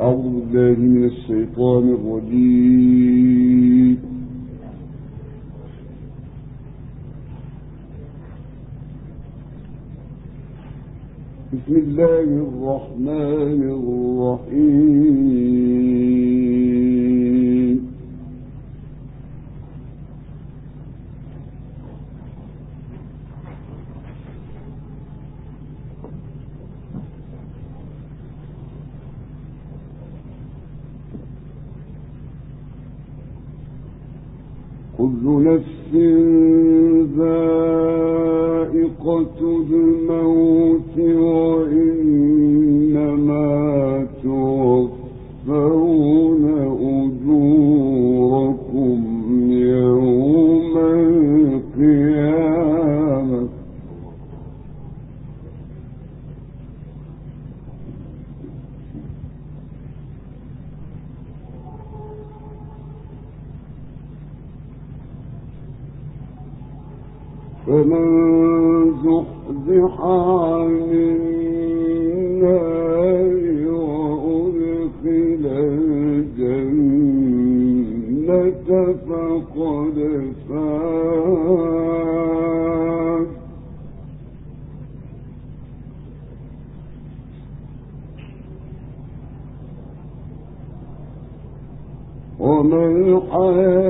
أعوذ بالله من الشيطان الرجيم. بسم الله الرحمن الرحيم. فقد فاز. ومن حياة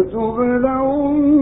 وتبلغن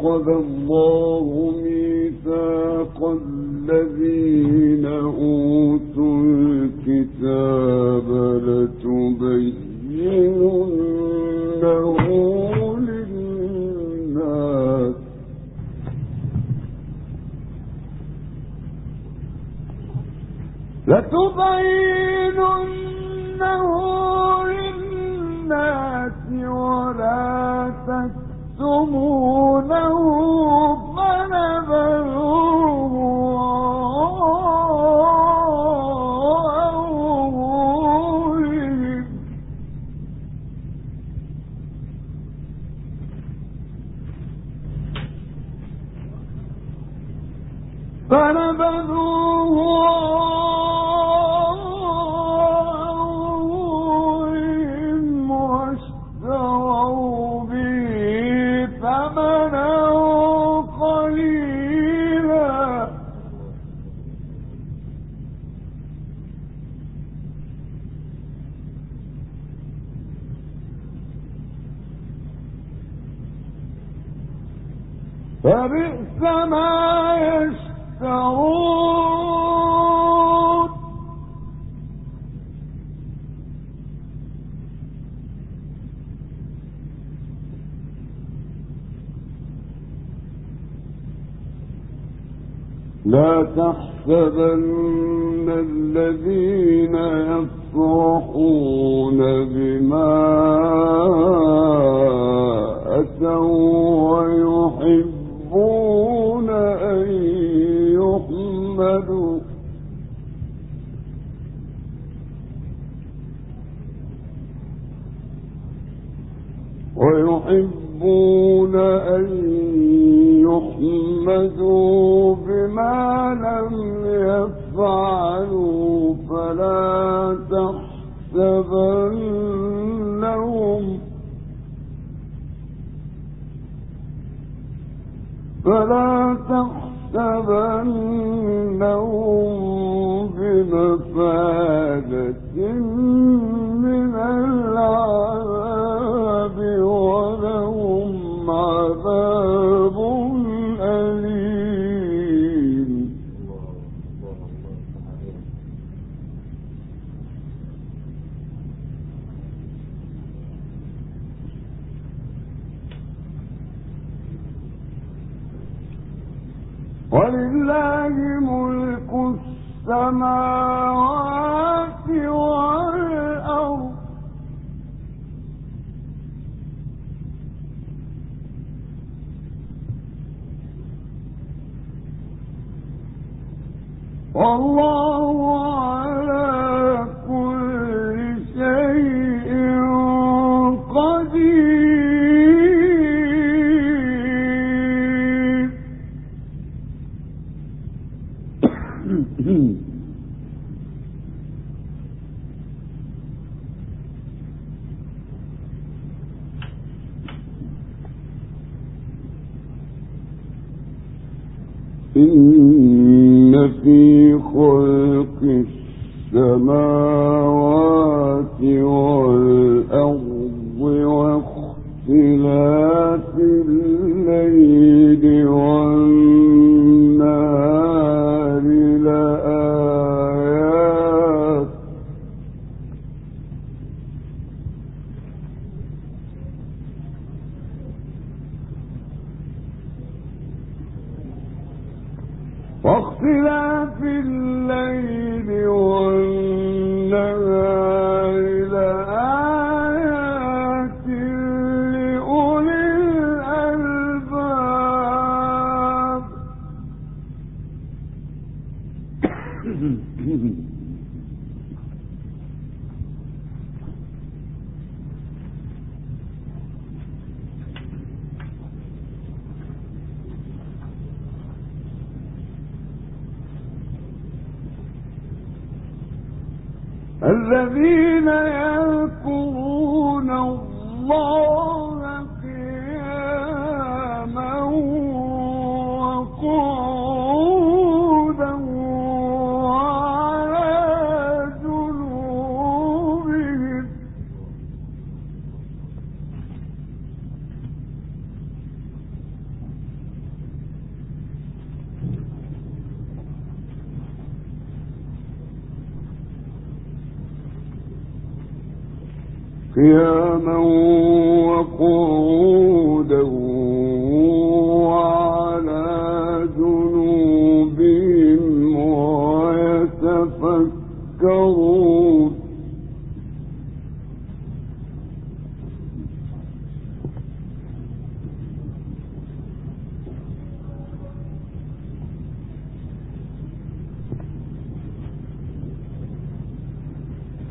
أخذ الله ميثاق الذين أوتوا الكتاب لتبيننه للناس لتبيننه تحسبن الذين يفرحون بما أتوا ويحبون أن يحمدوا ويحبون أن يحمدوا يفعلوا فلا تحسبنهم فلا تحسبنهم بمفادة من العذاب. السماوات والأرض. والله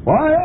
ہاں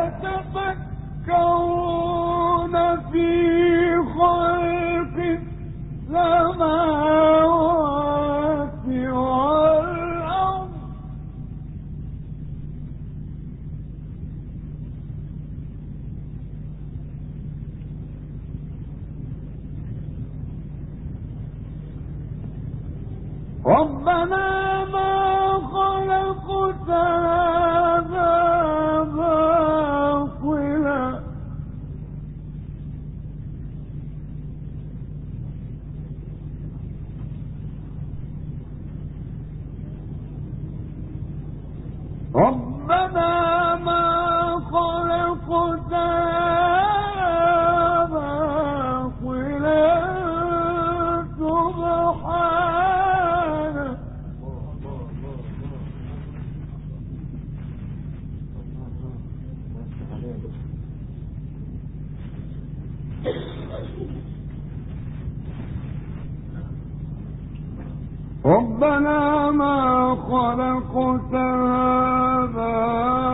ربنا ما خلقت هذا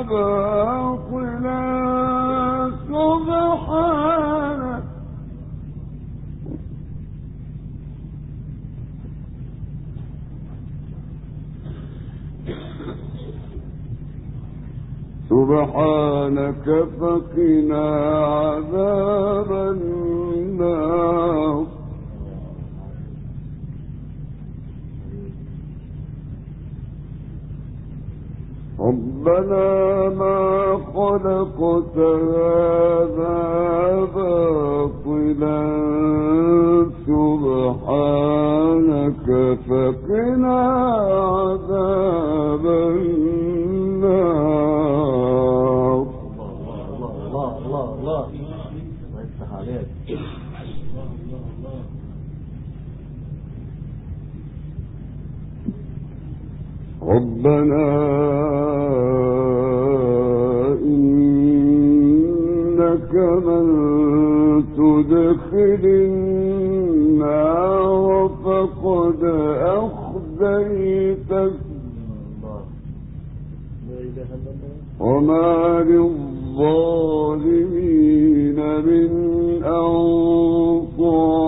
باطلا سبحانك سبحانك فقنا عذاب النار. ربنا ما خلقت هذا باطلا سبحانك فقنا عذاب النار. الله الله الله الله ربنا تدخل النار فقد أخزيتك وما للظالمين من أنصار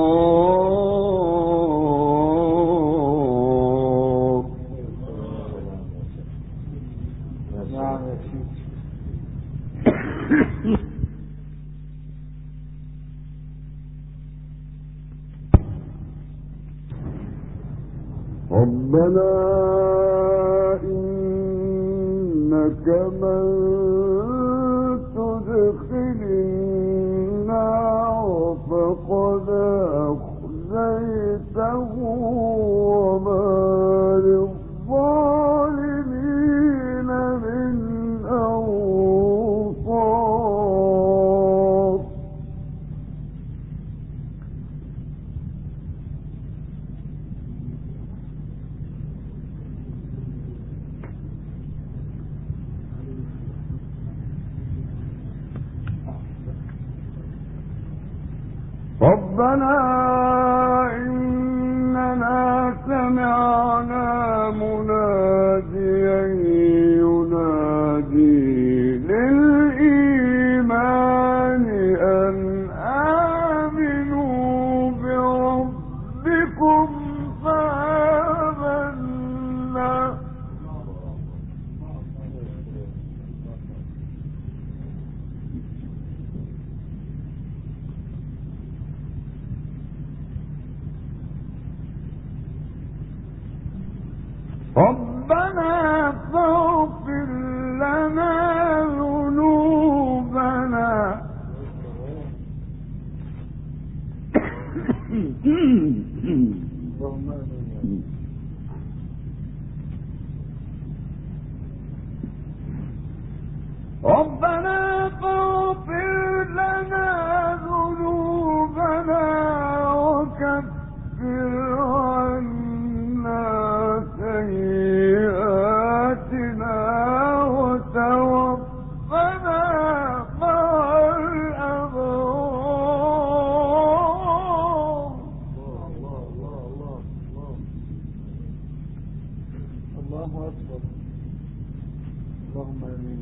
ربنا ربنا اللهم أكبر اللهم أمين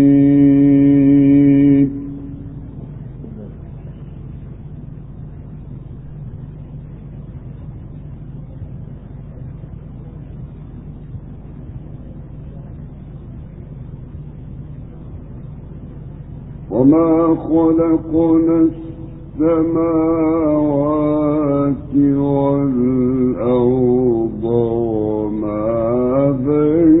وما السماوات والأرض وما بين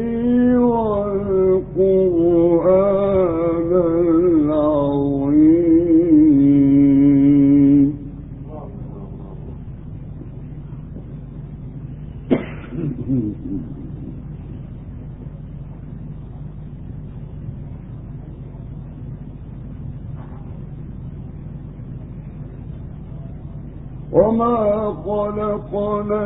خلقنا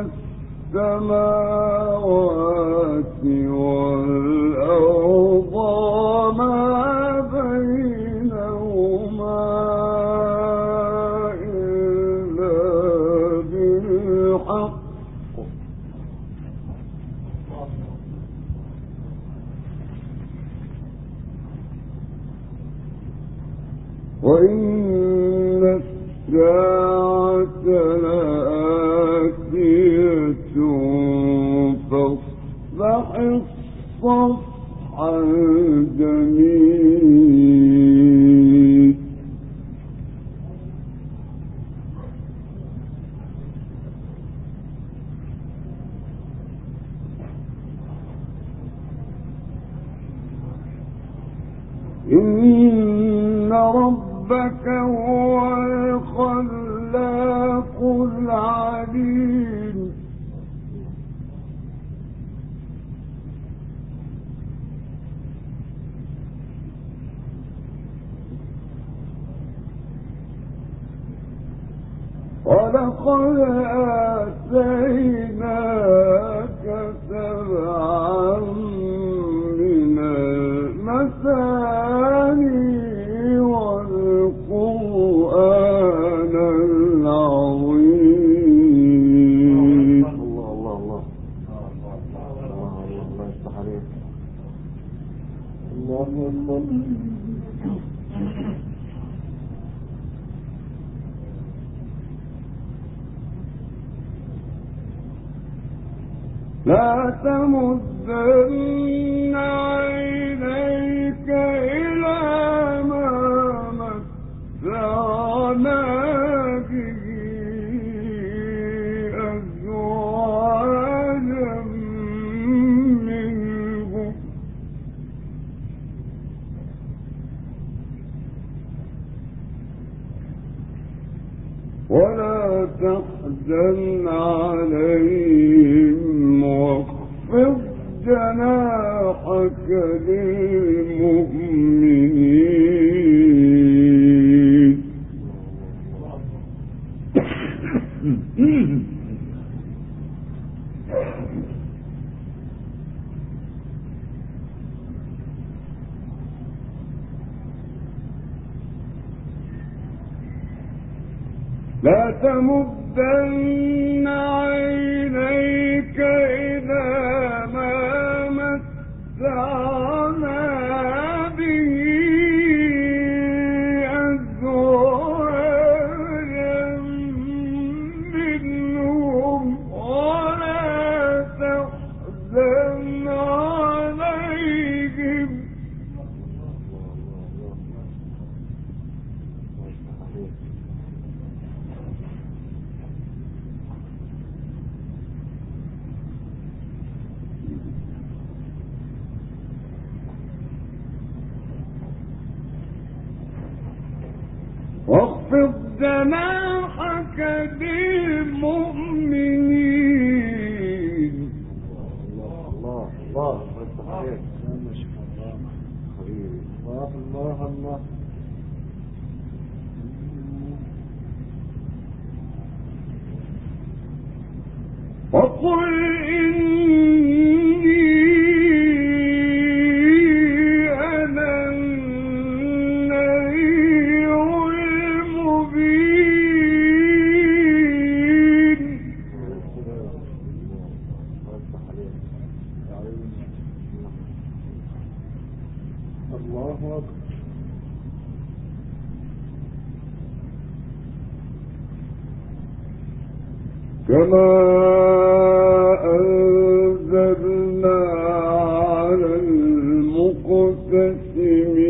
السماوات والأرض الصفح الجميل تمدن اللہ المقتسمين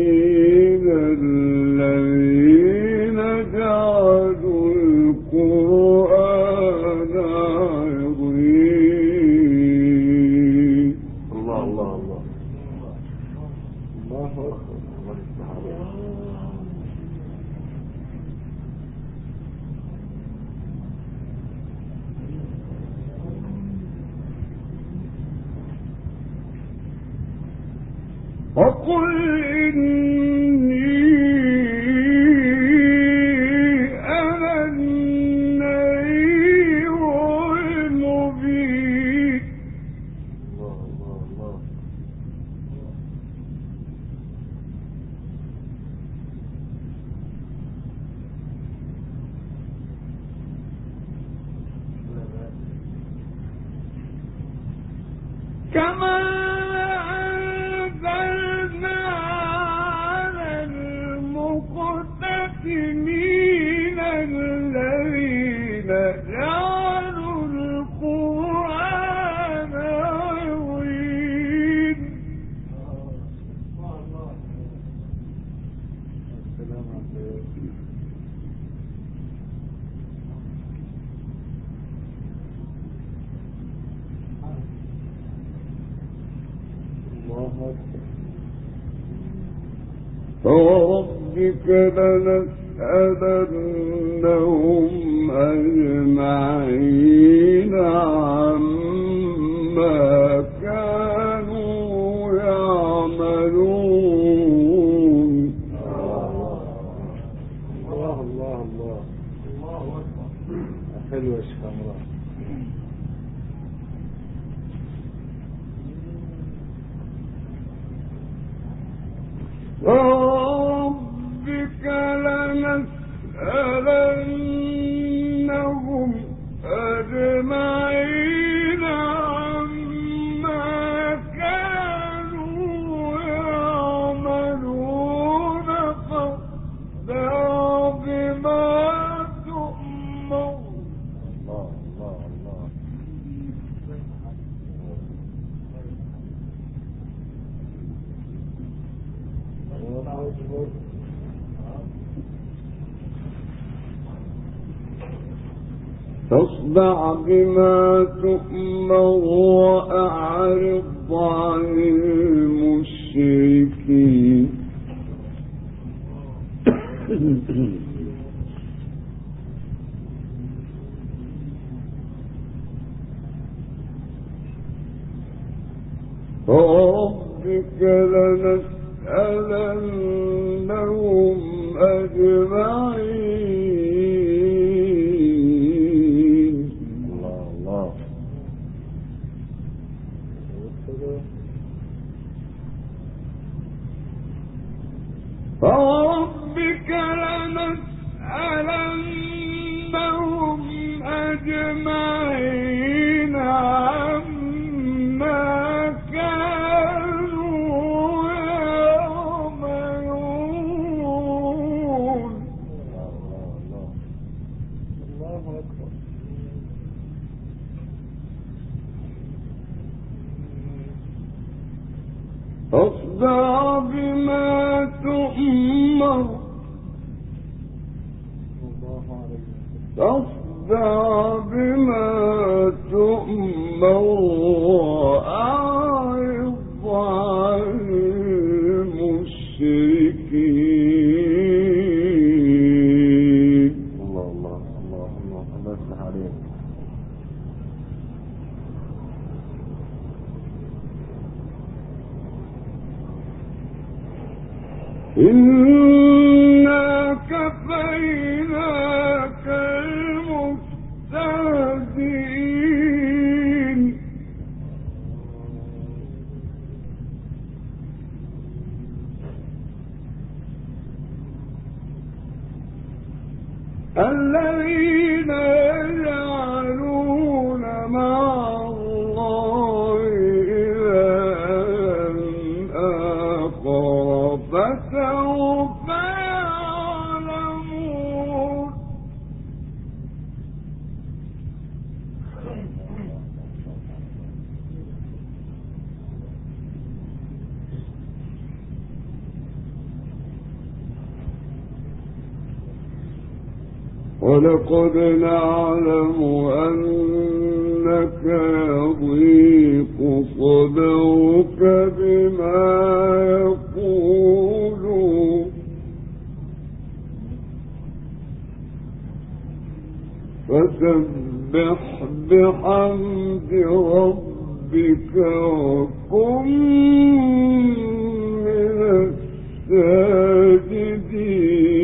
لنسألنهم أجمعين. فاصدع بما تؤمر وأعرض عن المشركين. فربك لنسل لألنهم أجمعين. بما تؤمر. تصدع بما تؤمر. ولقد نعلم أنك يضيق صدرك بما يقولون. فسبح بحمد ربك وكن من الساجدين.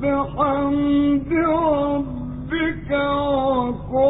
بحمد ربك وكن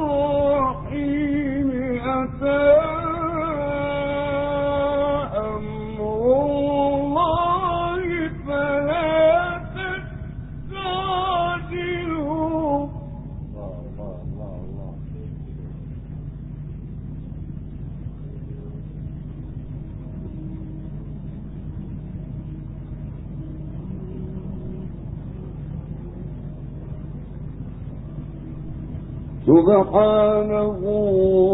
سبحانه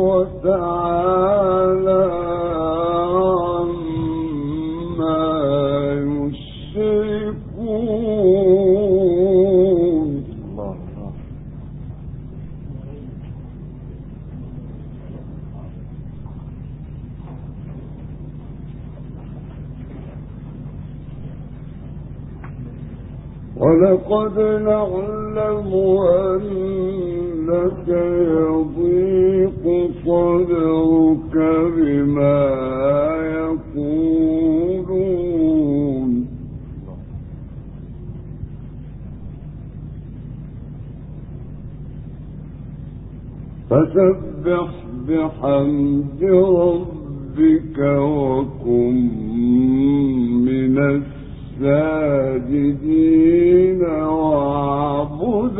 وتعالى عما يشركون. ولقد نعلم أن ويضيق فسبح بحمد ربك وكن من الساجدين ربك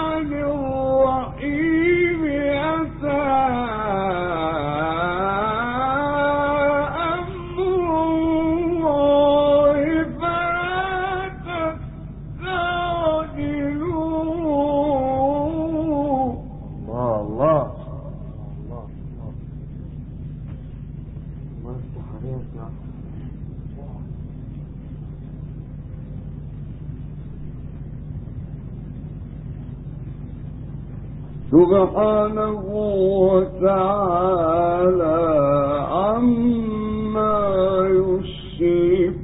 سبحانه وتعالى عما يشركون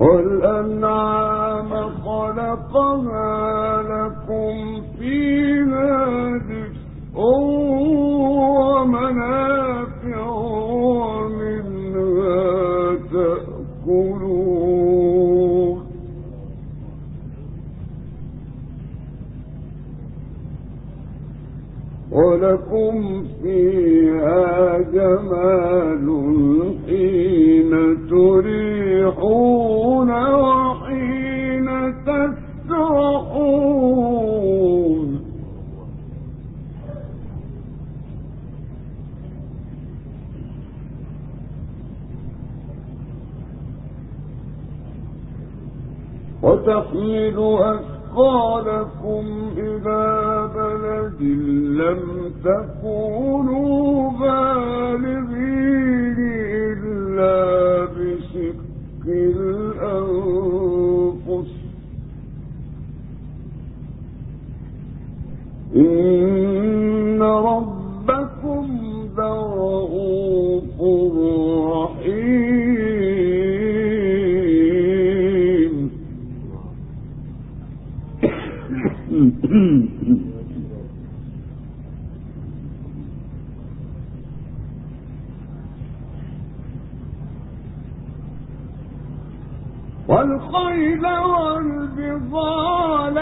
والأنعام خلقها لكم فيها دفء ومنافع ومنها تأكلون. ولكم فيها جمال تصبحون وحين تسرحون وتحمل أسقالكم إلى بلد لم تكونوا بالغ والخيل والبضال والبضال